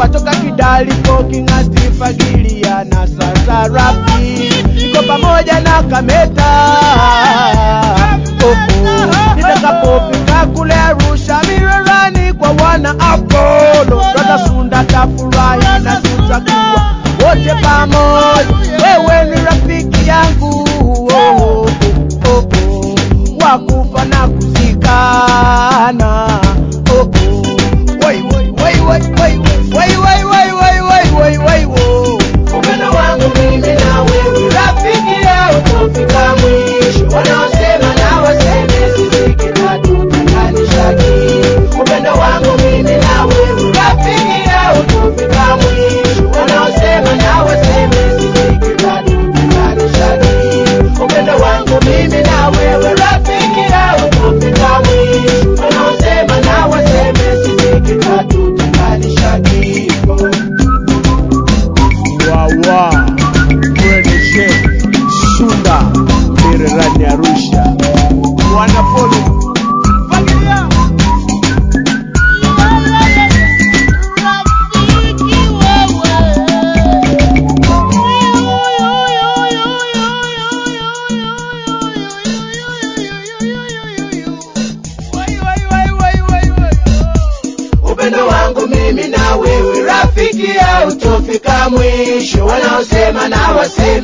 watoka kidaliko king'ati fagilia na sasa rapi. Iko pamoja na kameta. yangu mimi na wewe, rafiki, hutofika mwisho, wanaosema na wasema